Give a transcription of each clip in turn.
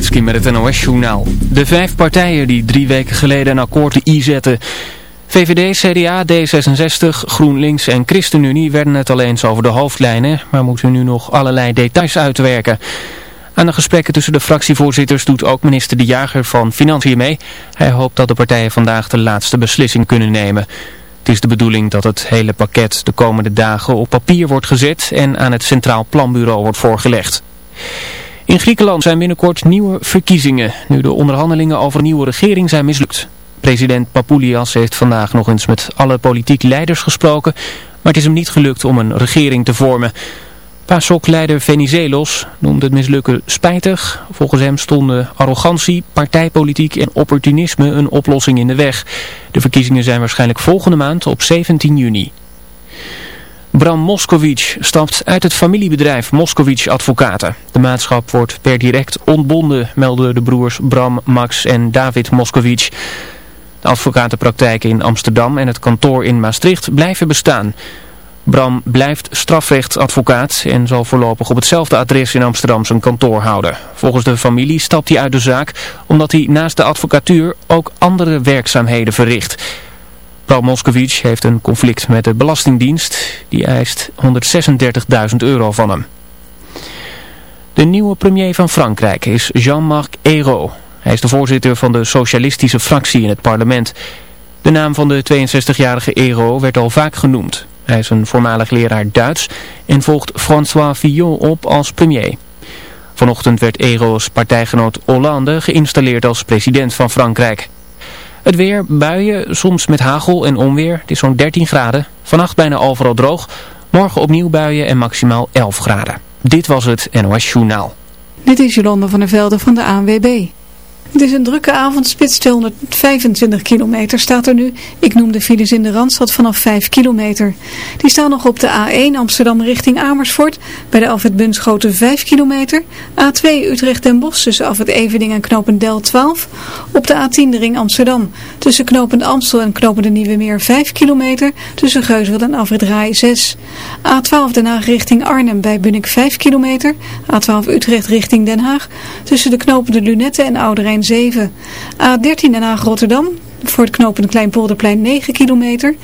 Met het NOS-journaal. De vijf partijen die drie weken geleden een akkoord de I zetten... VVD, CDA, D66, GroenLinks en ChristenUnie werden het al eens over de hoofdlijnen... maar moeten nu nog allerlei details uitwerken. Aan de gesprekken tussen de fractievoorzitters doet ook minister De Jager van Financiën mee. Hij hoopt dat de partijen vandaag de laatste beslissing kunnen nemen... Het is de bedoeling dat het hele pakket de komende dagen op papier wordt gezet en aan het Centraal Planbureau wordt voorgelegd. In Griekenland zijn binnenkort nieuwe verkiezingen, nu de onderhandelingen over een nieuwe regering zijn mislukt. President Papoulias heeft vandaag nog eens met alle politieke leiders gesproken, maar het is hem niet gelukt om een regering te vormen. PASOK-leider Venizelos noemde het mislukken spijtig. Volgens hem stonden arrogantie, partijpolitiek en opportunisme een oplossing in de weg. De verkiezingen zijn waarschijnlijk volgende maand op 17 juni. Bram Moskowitz stapt uit het familiebedrijf Moskowitz Advocaten. De maatschap wordt per direct ontbonden, melden de broers Bram, Max en David Moskowitz. De advocatenpraktijken in Amsterdam en het kantoor in Maastricht blijven bestaan. Bram blijft strafrechtsadvocaat en zal voorlopig op hetzelfde adres in Amsterdam zijn kantoor houden. Volgens de familie stapt hij uit de zaak omdat hij naast de advocatuur ook andere werkzaamheden verricht. Paul Moskowitz heeft een conflict met de Belastingdienst. Die eist 136.000 euro van hem. De nieuwe premier van Frankrijk is Jean-Marc Ayrault. Hij is de voorzitter van de socialistische fractie in het parlement. De naam van de 62-jarige Ayrault werd al vaak genoemd. Hij is een voormalig leraar Duits en volgt François Fillon op als premier. Vanochtend werd Ero's partijgenoot Hollande geïnstalleerd als president van Frankrijk. Het weer, buien, soms met hagel en onweer. Het is zo'n 13 graden. Vannacht bijna overal droog. Morgen opnieuw buien en maximaal 11 graden. Dit was het NOS Journaal. Dit is Jolande van der Velde van de ANWB. Het is een drukke avondspits, 225 kilometer staat er nu. Ik noem de files in de Randstad vanaf 5 kilometer. Die staan nog op de A1 Amsterdam richting Amersfoort. Bij de Alfred Bunschoten 5 kilometer. A2 Utrecht den Bosch tussen Alfred Evening en Knopend Del 12. Op de A10 de ring Amsterdam. Tussen Knopend Amstel en Knopend de Nieuwe Meer 5 kilometer. Tussen Geusveld en Alfred Rai 6. A12 Den Haag richting Arnhem bij Bunnik 5 kilometer. A12 Utrecht richting Den Haag. Tussen de Knopende Lunette en Ouderijn 7. A13 Den Haag Rotterdam voor het knooppunt Kleinpolderplein 9 kilometer.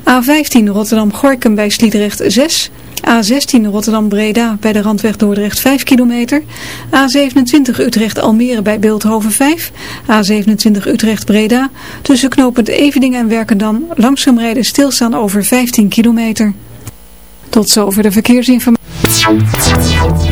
A15 Rotterdam-Gorkum bij Sliedrecht 6. A16 Rotterdam-Breda bij de Randweg Dordrecht 5 kilometer. A27 Utrecht-Almere bij Beeldhoven 5. A27 Utrecht-Breda tussen knooppunt Evening en Werkendam langzaam rijden stilstaan over 15 kilometer. Tot zover de verkeersinformatie.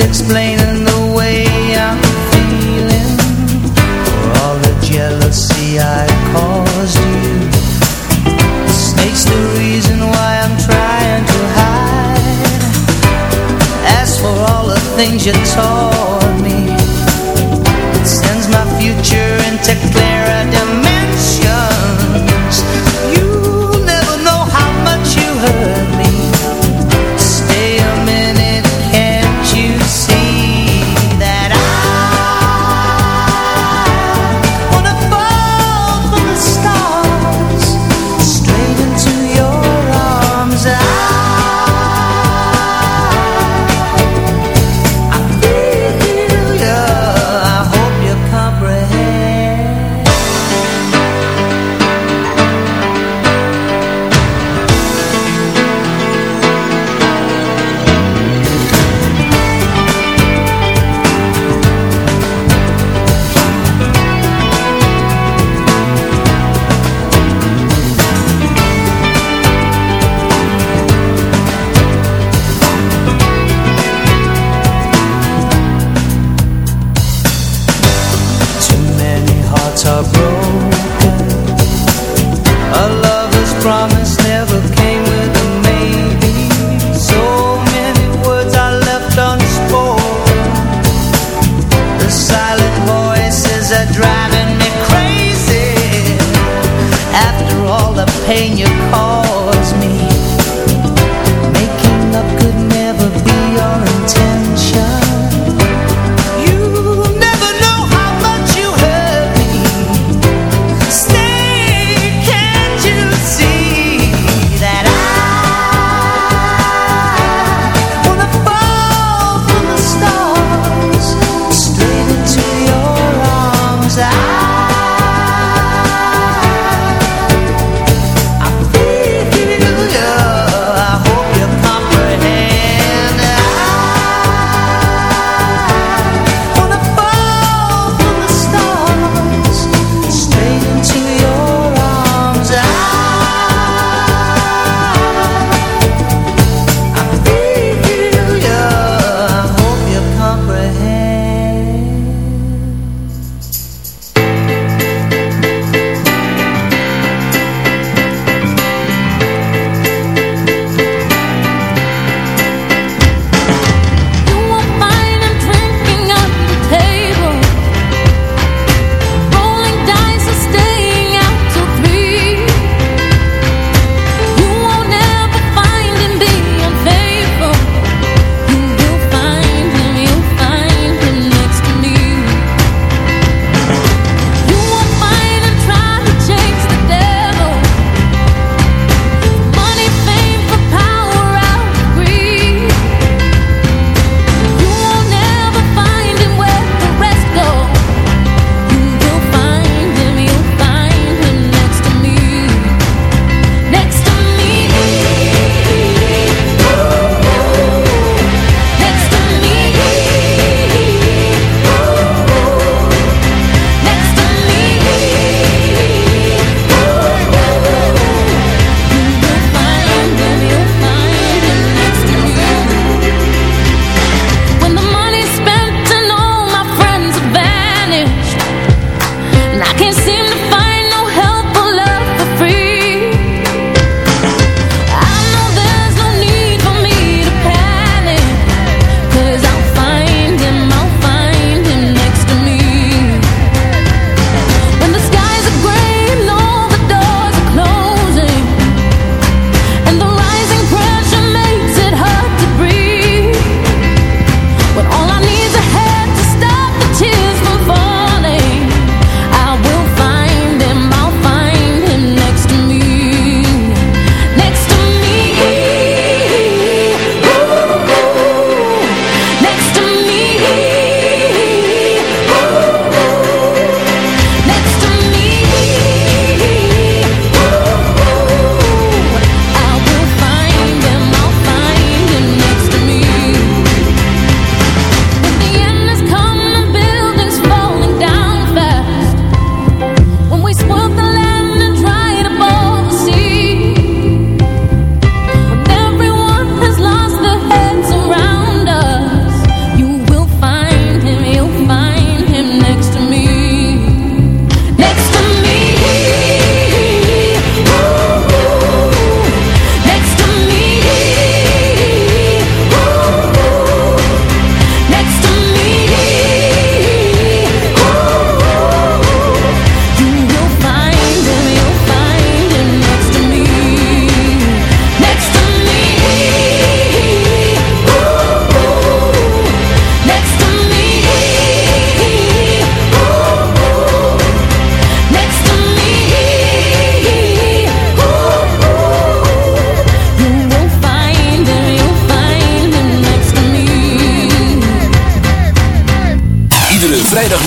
explaining the way I'm feeling. For all the jealousy I caused you. The snake's the reason why I'm trying to hide. As for all the things you taught me It sends my future into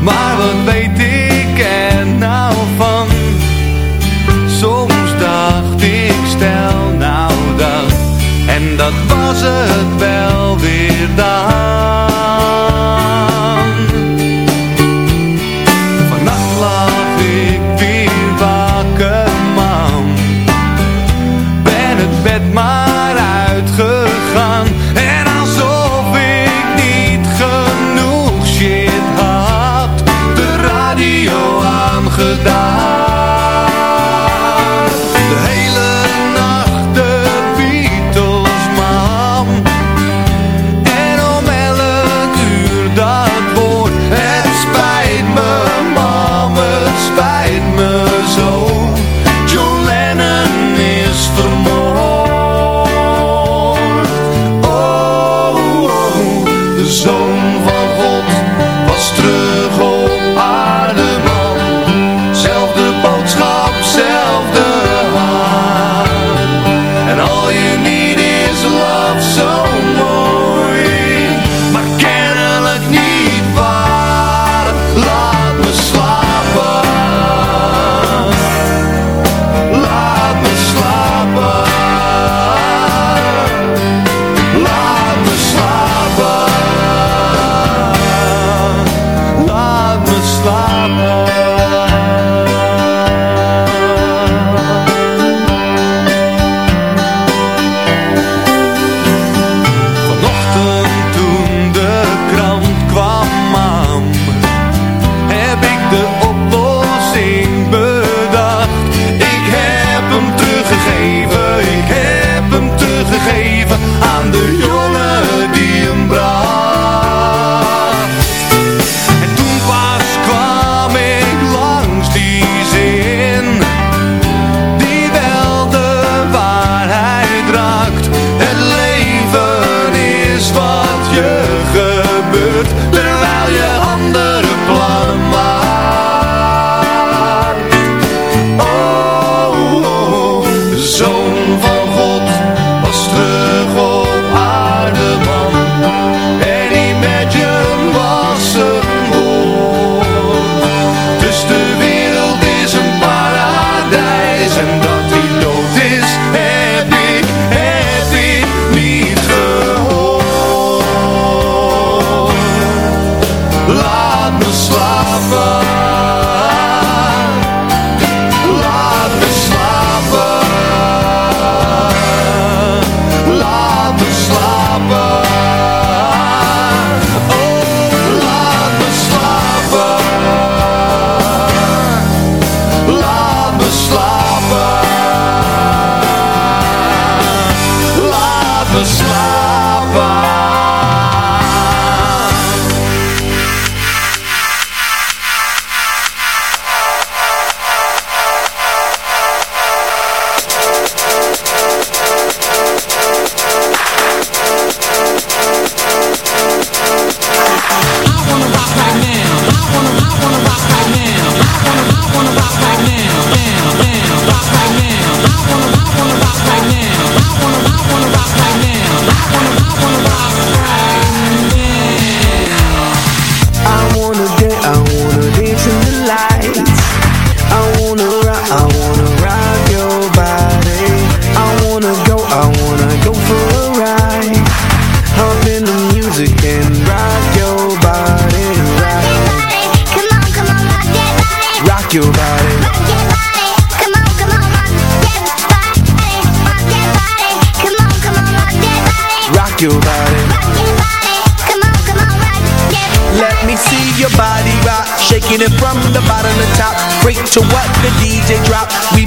Maar wat weet ik er nou van? Soms dacht ik, stel nou dat. En dat was het wel weer daar.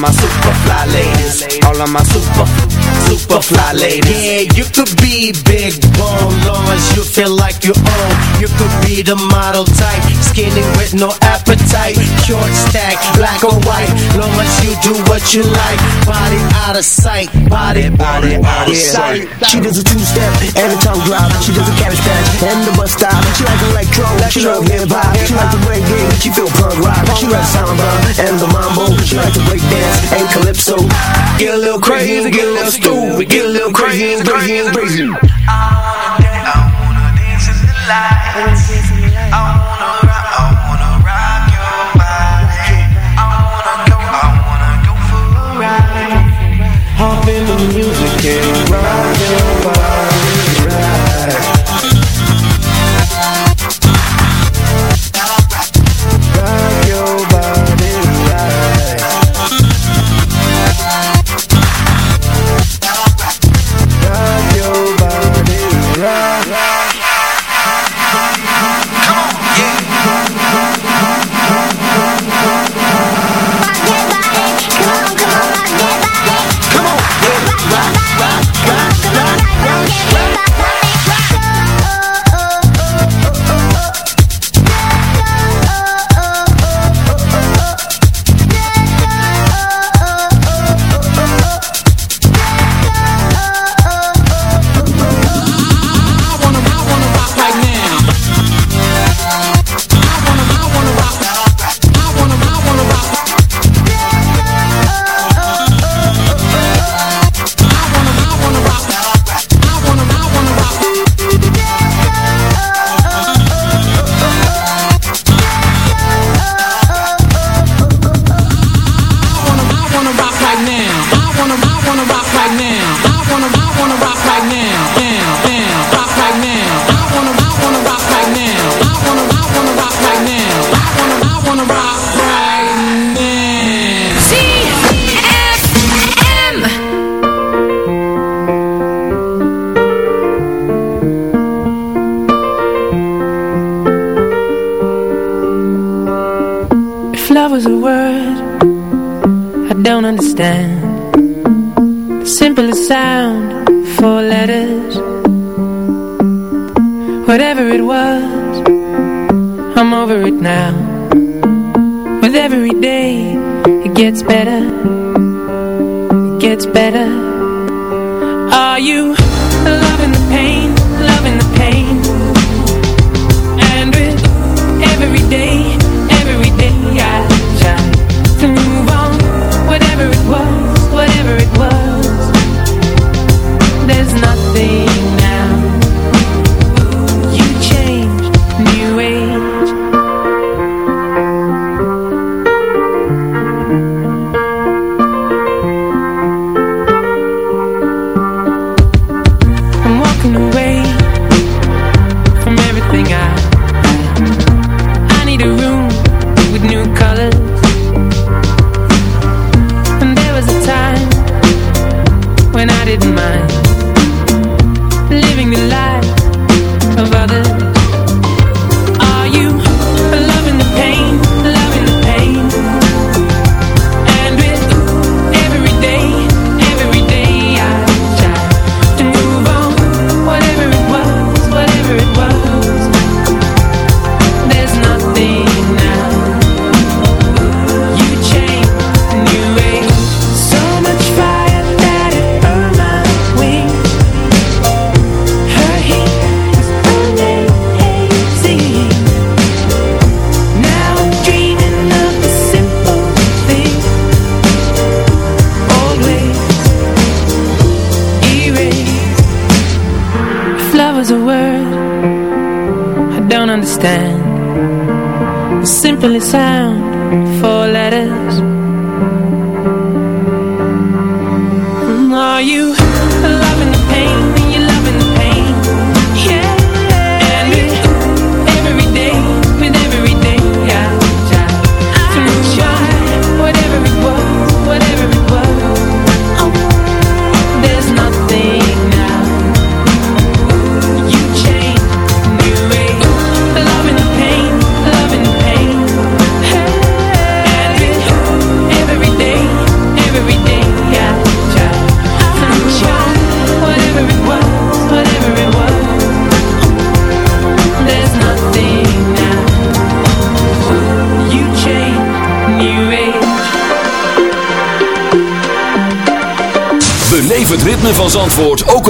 my super fly ladies, all of my super, super fly ladies. Yeah, you could be big bone, long you feel like you own. You could be the model type, skinny with no appetite. Short stack, black or white, long as you do what you like. Body out of sight, body, body out of sight. She does a two-step and a tongue drop. She does a cabbage patch and the bus stop. She like electro, she love hip-hop. She like to break reggae, she feel punk rock. She like samba and the mambo. She like to break dance and calypso. Get a little crazy, get a little stupid, get a little crazy and crazy and crazy. I wanna dance, I wanna dance in the lights. I wanna rock, I ね。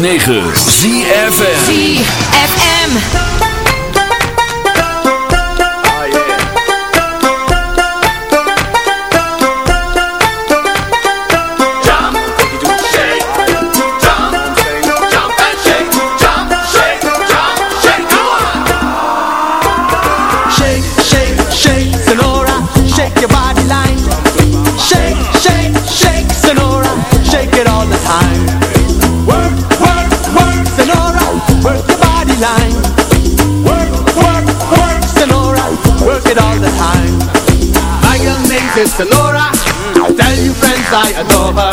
106.9 ZFN I adore her.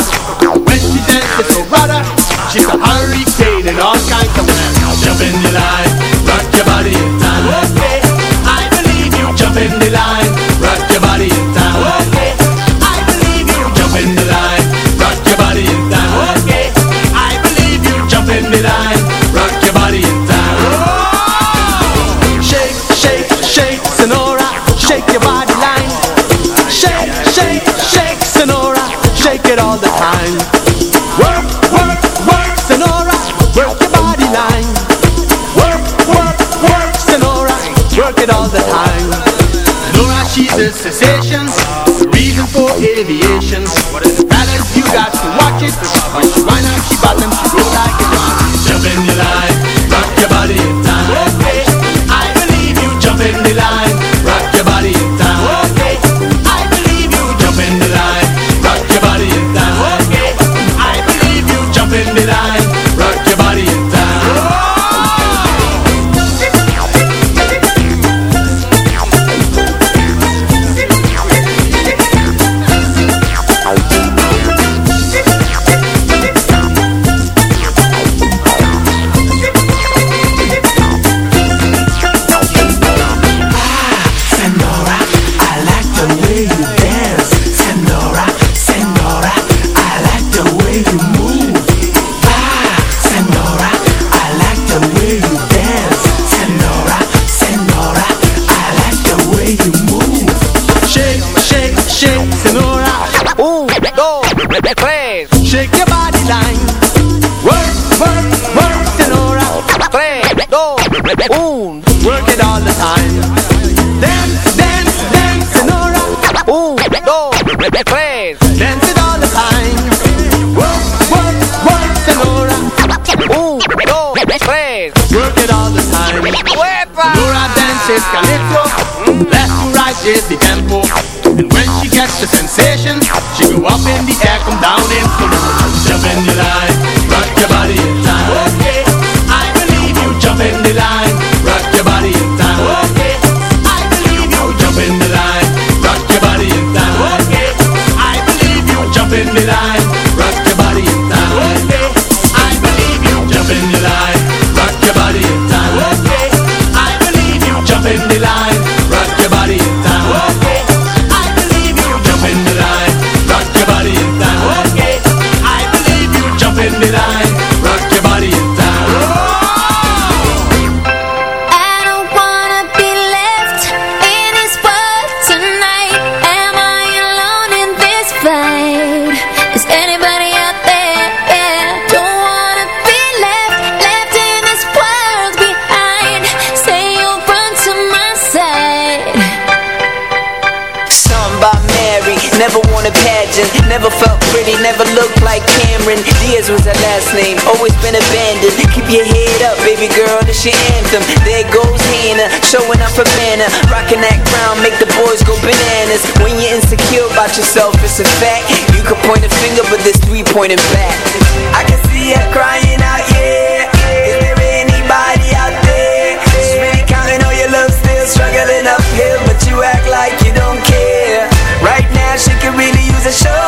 When she dances so rada, she's a hurry. Un, dos, tres. Work it all the time. ¡Uepa! Laura dances calypso. Mm. Left to right is the tempo. And when she gets the sensation, she go up in the air, come down in the Jump in the line. your head up, baby girl, this your anthem. There goes Hannah, showing up her manner. Rocking that crown, make the boys go bananas. When you're insecure about yourself, it's a fact. You can point a finger, but there's three pointing back. I can see her crying out, yeah. Is there anybody out there? She's really counting all your love, still struggling uphill, but you act like you don't care. Right now, she could really use a show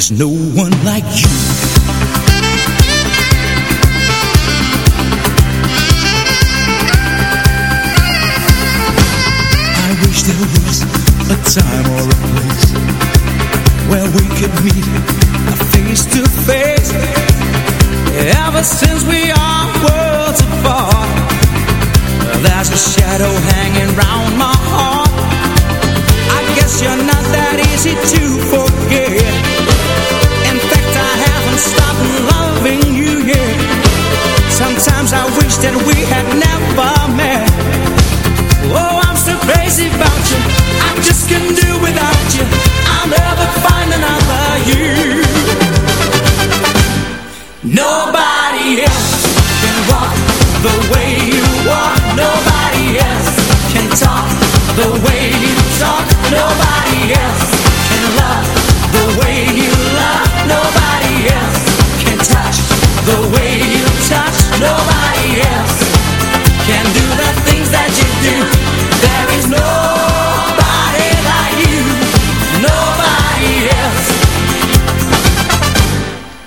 There's no one like you. I wish there was a time or a place where we could meet face to face.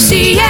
see ya.